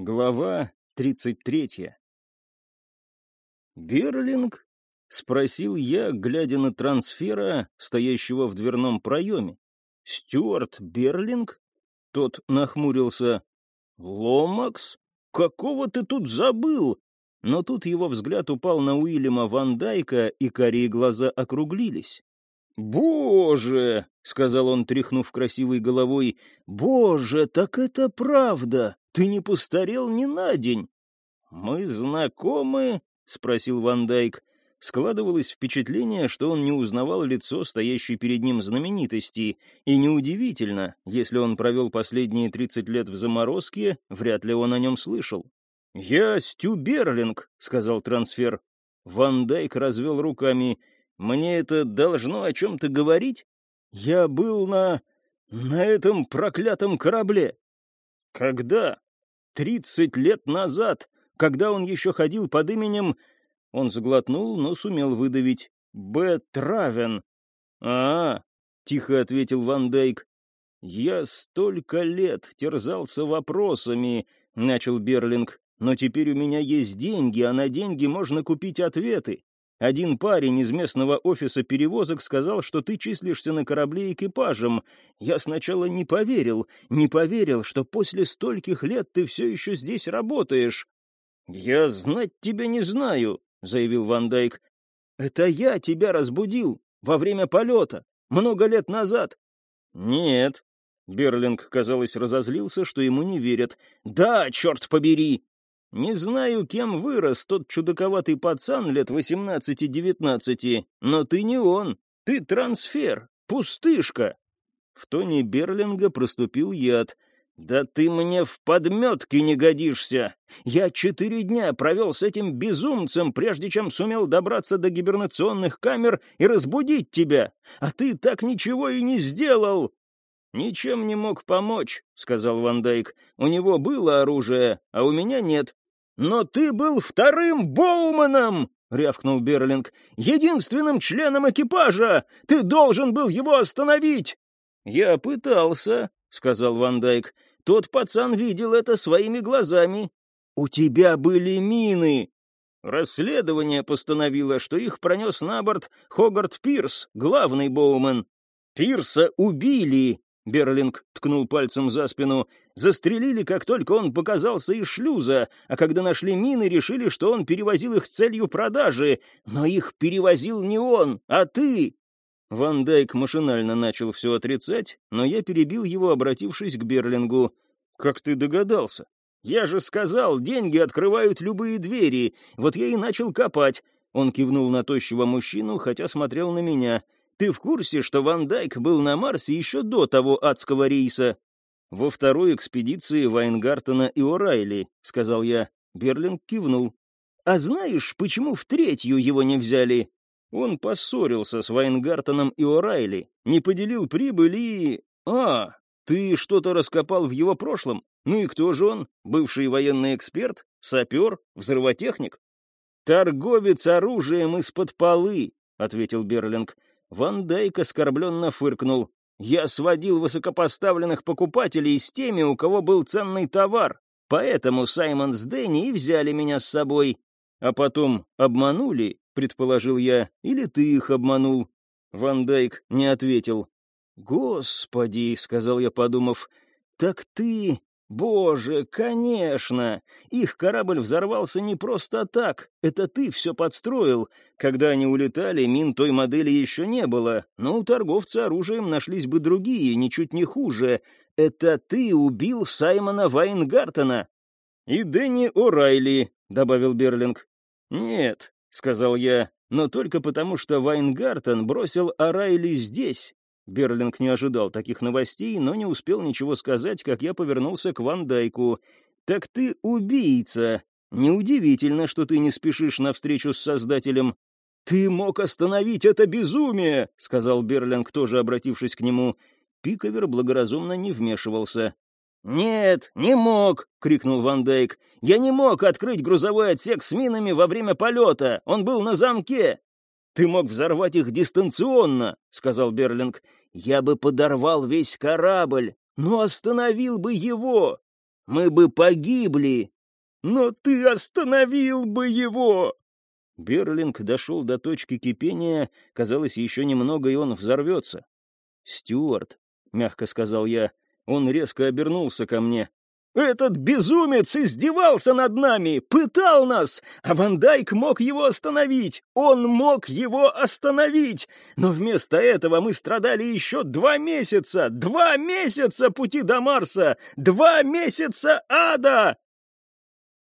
Глава 33 «Берлинг?» — спросил я, глядя на трансфера, стоящего в дверном проеме. «Стюарт Берлинг?» Тот нахмурился. «Ломакс? Какого ты тут забыл?» Но тут его взгляд упал на Уильяма Ван Дайка, и карие глаза округлились. «Боже!» — сказал он, тряхнув красивой головой. «Боже, так это правда! Ты не постарел ни на день!» «Мы знакомы?» — спросил Ван Дайк. Складывалось впечатление, что он не узнавал лицо стоящей перед ним знаменитости, и неудивительно, если он провел последние тридцать лет в заморозке, вряд ли он о нем слышал. «Я Стю Берлинг», — сказал трансфер. Ван Дайк развел руками. «Мне это должно о чем-то говорить? Я был на... на этом проклятом корабле». «Когда?» Тридцать лет назад, когда он еще ходил под именем... Он заглотнул, но сумел выдавить. «Б. Травен». «А, — тихо ответил Ван Дейк. «Я столько лет терзался вопросами», — начал Берлинг. «Но теперь у меня есть деньги, а на деньги можно купить ответы. Один парень из местного офиса перевозок сказал, что ты числишься на корабле экипажем. Я сначала не поверил, не поверил, что после стольких лет ты все еще здесь работаешь. «Я знать тебя не знаю», — заявил Ван Дайк. «Это я тебя разбудил во время полета, много лет назад». «Нет». Берлинг, казалось, разозлился, что ему не верят. «Да, черт побери!» Не знаю, кем вырос тот чудаковатый пацан лет восемнадцати-девятнадцати, но ты не он. Ты трансфер, пустышка. В тоне Берлинга проступил яд. «Да ты мне в подметке не годишься! Я четыре дня провел с этим безумцем, прежде чем сумел добраться до гибернационных камер и разбудить тебя, а ты так ничего и не сделал!» «Ничем не мог помочь», — сказал Ван Дайк. «У него было оружие, а у меня нет. «Но ты был вторым Боуманом!» — рявкнул Берлинг. «Единственным членом экипажа! Ты должен был его остановить!» «Я пытался», — сказал Ван Дайк. «Тот пацан видел это своими глазами. У тебя были мины!» Расследование постановило, что их пронес на борт Хогарт Пирс, главный Боумен. Пирса убили, Берлинг ткнул пальцем за спину. «Застрелили, как только он показался из шлюза, а когда нашли мины, решили, что он перевозил их с целью продажи. Но их перевозил не он, а ты!» Ван Дайк машинально начал все отрицать, но я перебил его, обратившись к Берлингу. «Как ты догадался? Я же сказал, деньги открывают любые двери. Вот я и начал копать». Он кивнул на тощего мужчину, хотя смотрел на меня — ты в курсе, что Ван Дайк был на Марсе еще до того адского рейса?» «Во второй экспедиции Вайнгартена и О'Райли», — сказал я. Берлинг кивнул. «А знаешь, почему в третью его не взяли?» Он поссорился с Вайнгартеном и О'Райли, не поделил прибыль и... «А, ты что-то раскопал в его прошлом? Ну и кто же он? Бывший военный эксперт? Сапер? Взрывотехник?» «Торговец оружием из-под полы», — ответил Берлинг. Ван Дейк оскорбленно фыркнул. «Я сводил высокопоставленных покупателей с теми, у кого был ценный товар, поэтому Саймон с Дэнни и взяли меня с собой. А потом обманули, предположил я, или ты их обманул?» Ван Дейк не ответил. «Господи», — сказал я, подумав, — «так ты «Боже, конечно! Их корабль взорвался не просто так. Это ты все подстроил. Когда они улетали, мин той модели еще не было, но у торговца оружием нашлись бы другие, ничуть не хуже. Это ты убил Саймона Вайнгартена!» «И Дэнни О'Райли», — добавил Берлинг. «Нет», — сказал я, — «но только потому, что Вайнгартен бросил О'Райли здесь, Берлинг не ожидал таких новостей, но не успел ничего сказать, как я повернулся к Ван Дайку. «Так ты убийца! Неудивительно, что ты не спешишь навстречу с Создателем». «Ты мог остановить это безумие!» — сказал Берлинг, тоже обратившись к нему. Пиковер благоразумно не вмешивался. «Нет, не мог!» — крикнул Ван Дейк. «Я не мог открыть грузовой отсек с минами во время полета! Он был на замке!» «Ты мог взорвать их дистанционно», — сказал Берлинг. «Я бы подорвал весь корабль, но остановил бы его». мы бы погибли!» «Но ты остановил бы его!» Берлинг дошел до точки кипения, казалось, еще немного, и он взорвется. «Стюарт», — мягко сказал я, — он резко обернулся ко мне. «Этот безумец издевался над нами, пытал нас, а Ван Дайк мог его остановить, он мог его остановить, но вместо этого мы страдали еще два месяца, два месяца пути до Марса, два месяца ада!»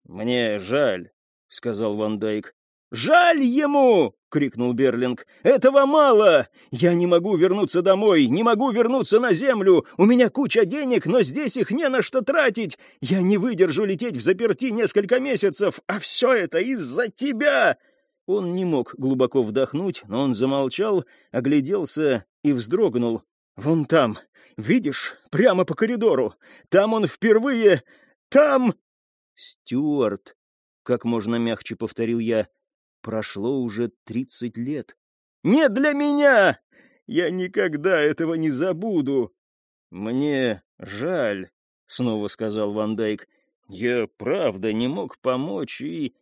«Мне жаль», — сказал Ван Дайк. «Жаль ему!» — крикнул Берлинг. «Этого мало! Я не могу вернуться домой, не могу вернуться на Землю! У меня куча денег, но здесь их не на что тратить! Я не выдержу лететь в заперти несколько месяцев, а все это из-за тебя!» Он не мог глубоко вдохнуть, но он замолчал, огляделся и вздрогнул. «Вон там, видишь, прямо по коридору. Там он впервые... Там...» «Стюарт», — как можно мягче повторил я, — Прошло уже тридцать лет. «Не для меня! Я никогда этого не забуду!» «Мне жаль», — снова сказал Ван Дайк. «Я правда не мог помочь и...»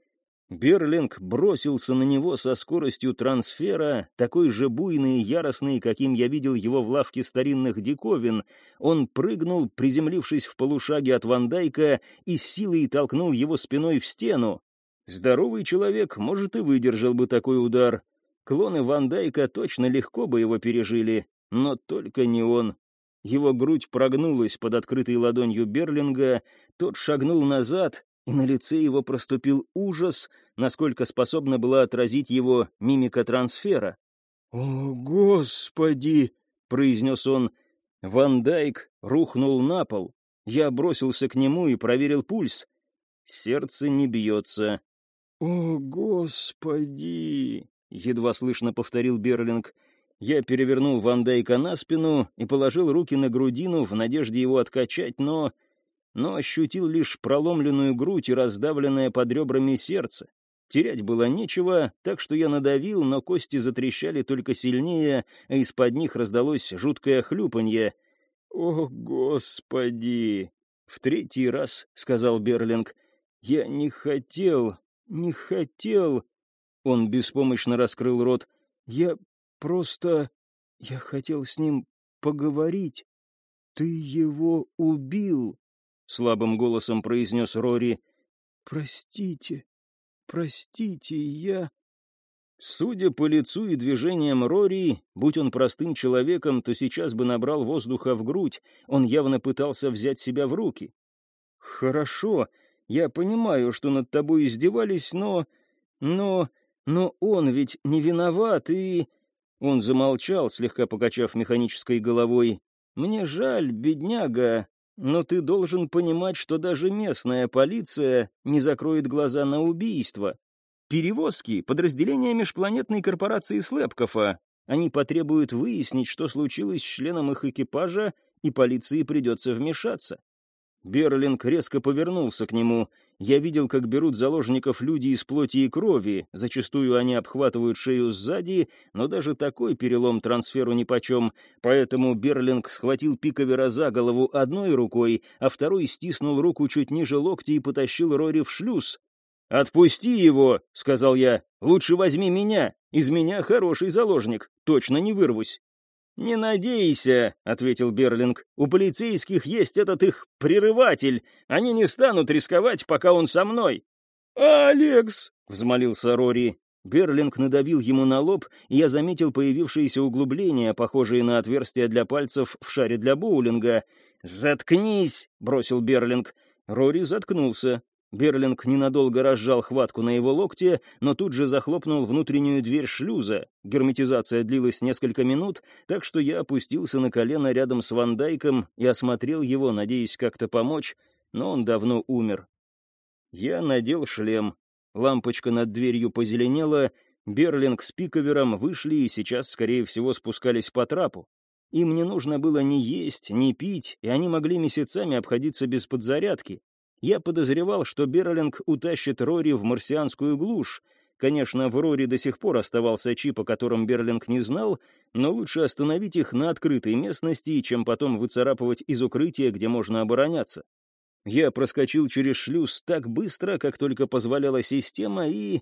Берлинг бросился на него со скоростью трансфера, такой же буйный и яростный, каким я видел его в лавке старинных диковин. Он прыгнул, приземлившись в полушаге от Вандайка, и силой толкнул его спиной в стену. Здоровый человек, может, и выдержал бы такой удар. Клоны Ван Дайка точно легко бы его пережили, но только не он. Его грудь прогнулась под открытой ладонью Берлинга, тот шагнул назад, и на лице его проступил ужас, насколько способна была отразить его мимика трансфера. «О, Господи!» — произнес он. Ван Дайк рухнул на пол. Я бросился к нему и проверил пульс. Сердце не бьется. «О, Господи!» — едва слышно повторил Берлинг. Я перевернул Ван Дейка на спину и положил руки на грудину в надежде его откачать, но... но ощутил лишь проломленную грудь и раздавленное под ребрами сердце. Терять было нечего, так что я надавил, но кости затрещали только сильнее, а из-под них раздалось жуткое хлюпанье. «О, Господи!» — в третий раз сказал Берлинг. «Я не хотел, не хотел...» Он беспомощно раскрыл рот. «Я просто... Я хотел с ним поговорить. Ты его убил!» Слабым голосом произнес Рори. «Простите, простите, я...» Судя по лицу и движениям Рори, будь он простым человеком, то сейчас бы набрал воздуха в грудь. Он явно пытался взять себя в руки. «Хорошо, я понимаю, что над тобой издевались, но... но... но он ведь не виноват, и...» Он замолчал, слегка покачав механической головой. «Мне жаль, бедняга, но ты должен понимать, что даже местная полиция не закроет глаза на убийство. Перевозки — подразделения межпланетной корпорации Слепкофа. Они потребуют выяснить, что случилось с членом их экипажа, и полиции придется вмешаться. Берлинг резко повернулся к нему. Я видел, как берут заложников люди из плоти и крови. Зачастую они обхватывают шею сзади, но даже такой перелом трансферу нипочем. Поэтому Берлинг схватил пиковера за голову одной рукой, а второй стиснул руку чуть ниже локтя и потащил Рори в шлюз. «Отпусти его!» — сказал я. «Лучше возьми меня. Из меня хороший заложник. Точно не вырвусь». «Не надейся», — ответил Берлинг. «У полицейских есть этот их прерыватель. Они не станут рисковать, пока он со мной». «Алекс!» — взмолился Рори. Берлинг надавил ему на лоб, и я заметил появившиеся углубления, похожие на отверстия для пальцев в шаре для боулинга. «Заткнись!» — бросил Берлинг. Рори заткнулся. Берлинг ненадолго разжал хватку на его локте, но тут же захлопнул внутреннюю дверь шлюза. Герметизация длилась несколько минут, так что я опустился на колено рядом с Вандайком и осмотрел его, надеясь как-то помочь, но он давно умер. Я надел шлем. Лампочка над дверью позеленела, Берлинг с Пиковером вышли и сейчас, скорее всего, спускались по трапу. Им не нужно было ни есть, ни пить, и они могли месяцами обходиться без подзарядки. Я подозревал, что Берлинг утащит Рори в марсианскую глушь. Конечно, в Рори до сих пор оставался чип, о котором Берлинг не знал, но лучше остановить их на открытой местности, чем потом выцарапывать из укрытия, где можно обороняться. Я проскочил через шлюз так быстро, как только позволяла система, и...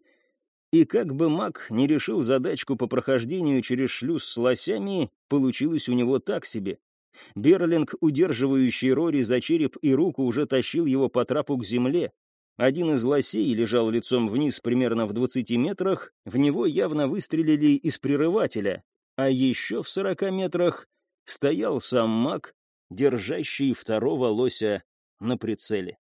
И как бы маг не решил задачку по прохождению через шлюз с лосями, получилось у него так себе. Берлинг, удерживающий Рори за череп и руку, уже тащил его по трапу к земле. Один из лосей лежал лицом вниз примерно в 20 метрах, в него явно выстрелили из прерывателя, а еще в 40 метрах стоял сам маг, держащий второго лося на прицеле.